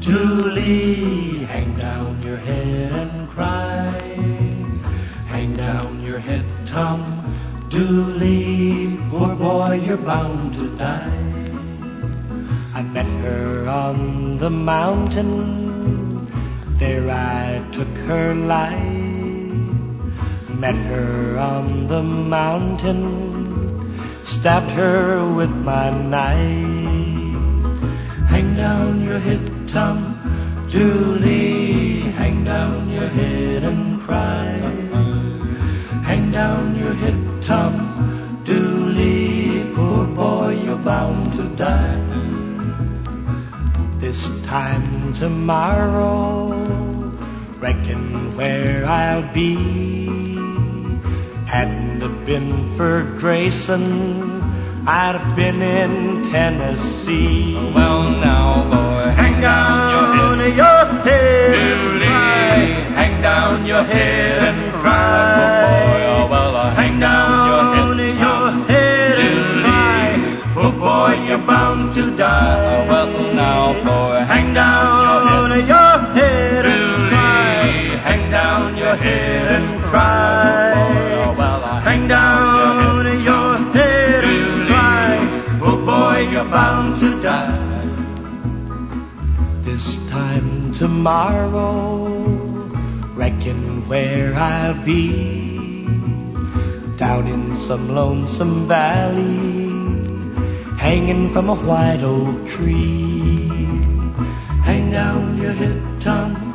Dooley, hang down your head and cry. Hang down your head, Tom Dooley, poor boy, you're bound to die. I met her on the mountain, there I took her life. Met her on the mountain, stabbed her with my knife. Down your head, Tom Dooley, hang down your head and cry. Hang down your head, Tom Dooley, poor boy, you're bound to die. This time tomorrow, reckon where I'll be. Hadn't it been for Grayson, I'd have been in Tennessee. Well, now, boy, Hang down your head and bound to die. This time tomorrow, reckon where I'll be. Down in some lonesome valley, hanging from a white oak tree. Hang down your head, Tom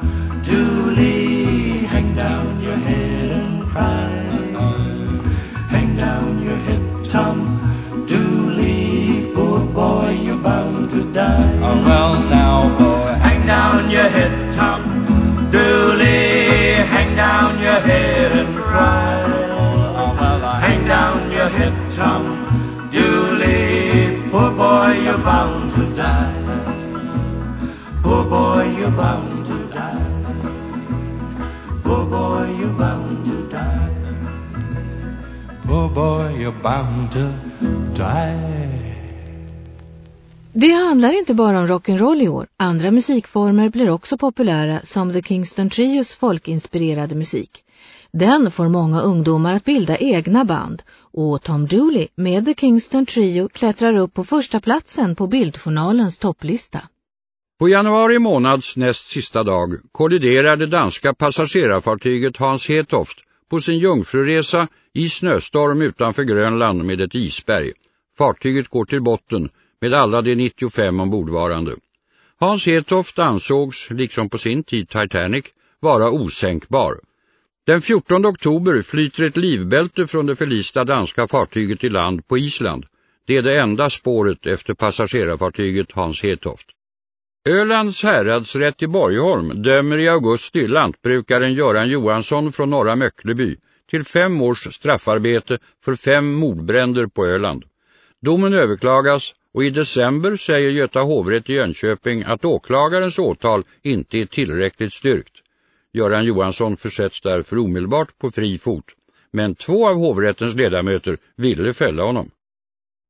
die. Poor boy, you're bound to die. Poor boy, you're bound to die. poor boy, you're bound to die. Det handlar inte bara om rock'n'roll i år. Andra musikformer blir också populära som The Kingston Trios folkinspirerade musik. Den får många ungdomar att bilda egna band och Tom Dooley med The Kingston Trio klättrar upp på första platsen på Bildjournalens topplista. På januari månads näst sista dag kolliderar det danska passagerarfartyget Hans Hetoft på sin jungfruresa i snöstorm utanför Grönland med ett isberg. Fartyget går till botten med alla de 95 ombordvarande. Hans Hetoft ansågs, liksom på sin tid Titanic, vara osänkbar. Den 14 oktober flyter ett livbälte från det förlista danska fartyget i land på Island. Det är det enda spåret efter passagerarfartyget Hans Hetoft. Ölands häradsrätt i Borgholm dömer i augusti lantbrukaren Göran Johansson från norra Möckleby till fem års straffarbete för fem mordbränder på Öland. Domen överklagas och i december säger Göta hovrätt i Jönköping att åklagarens åtal inte är tillräckligt styrkt. Göran Johansson försätts därför omedelbart på fri fot. Men två av hovrättens ledamöter ville fälla honom.